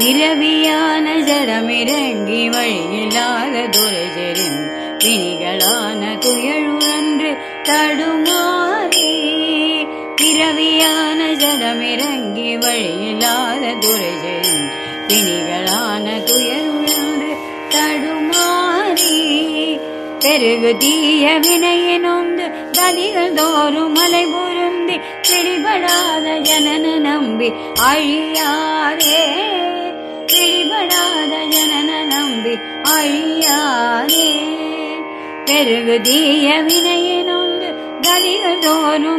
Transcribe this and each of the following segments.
இரவியான ஜடமிறங்கி வழியில்லாத துரைஜெரின் பிணிகளான துயழுழன்று தடுமாறி இரவியான ஜடமிறங்கி வழியில்லாத துரைஜெரின் பிணிகளான துயழுழன்று தடுமாறி பெருகு தீய வினையினொந்து கதிகள் தோறும் மலை பொருந்தி பிடிபடாத ஜனன நம்பி அழியாரே அன்பு ஐயானே அழியாரே பெருகு தீய வினையினொந்து கதிகள்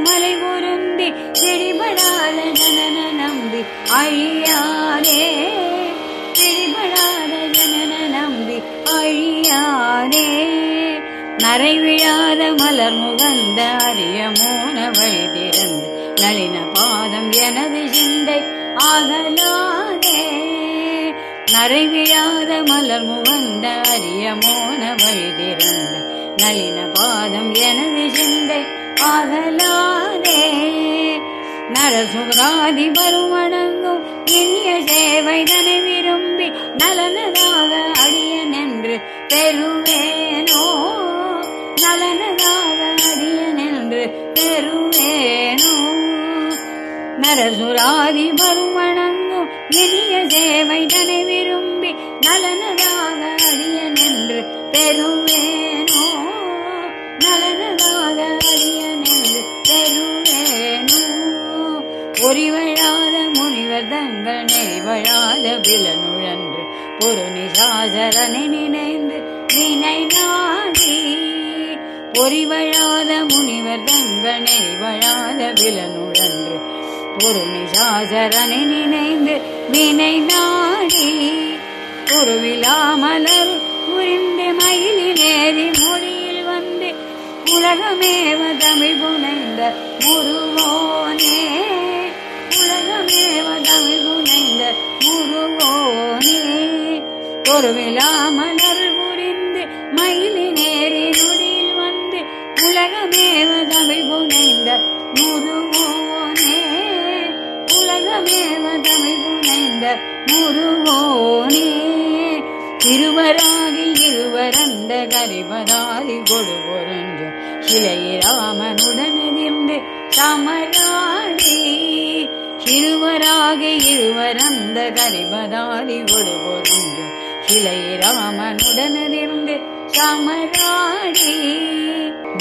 மலை பொருந்தி பிடிபடாத ஜனன நம்பி அழியாரே பிடிபடாத ஜனன நம்பி அழியாரே நரை விழாத மலர் முகந்த அரிய மோன வழி திறந்து நளின பாதம் எனது சிந்தை ஆகலாதே. நரைவியாத மலர் முகந்த அரிய மோன வழி நளின பாதம் எனது சிந்தை ஆகலாதே. நரசுராதி வருவணங்கும் இனிய சேவை தனை விரும்பி நலனதாக அடியன் என்று பெறுவேனோ. நலனதாக அடியன் என்று பெறுவேனோ. நரசுராதி வருவணங்கும் இனிய சேவை தனை விரும்பி நலனதாக அடிய நின்று பெறுவேனோ? நலனதாக அடிய நின்று பெறுவேனோ? பொறிவழாத முனிவர் தங்கள் நெய்வழாத விலனுழன்று பொருணி சாசரனை நினைந்து வினை நாடி பொறிவழாத முனிவர் தங்கள் நெய்வழாத விலனு பொருணி சாசரனை நினைந்து வினை நாடி பொருவிழா மலர் புரிந்து மயிலினேறி மொழியில் வந்து உலகமேவ தமிழ் புனைந்த முருவோனே உலகமேவ தமிழ் புனைந்த முருவோனே ஒரு விழா புரிந்து மயிலினேறி நொடியில் வந்து உலகமேவ தமிழ் புனை முருகோனே திருவராகி இருவரந்த கரிபதாதி கொடு பொருஞ்சு சிலையிராமனுடனிருந்து சமராடி இருவராக இருவரந்த கரிபதாதி கொடு பொருஞ்சு சிலையிராமனுடனிருந்து சமராடி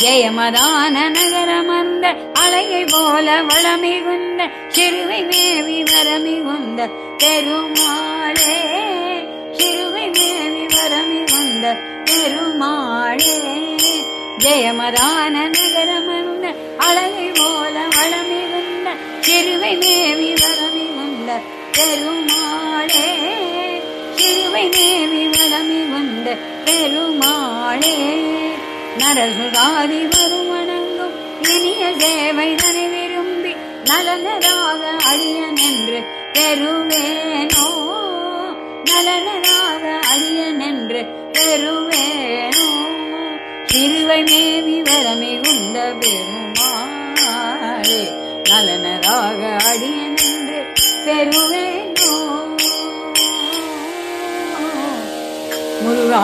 ஜெயமதான நகரமந்த அலையை போல வளமிகுந்த சிறுவை மேவி வரமிகுந்த பெருமாளே சிறுவை மேவி வரமிகுந்த பெருமாளே. ஜெயமதான நகரமந்த அலையை போல வளமிகுந்த சிறுவை மேவி வரமிகுந்த பெருமாளே சிறுவை மேவி வளமிகுந்த பெருமாளே. நரசுதாரி வருவணங்கும் இனிய சேவை தனி விரும்பி நலனராக அடியன் என்று பெறுவேனோ? நலனராக அடியன் என்று பெறுவேனோ? சிறுவை மேவி வரமிகுந்த பெருமாளே நலனராக அடியன் என்று பெறுவேனோ? முருகா